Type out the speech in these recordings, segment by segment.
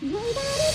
Hey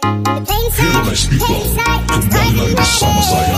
Fearless people. Kembali bersama.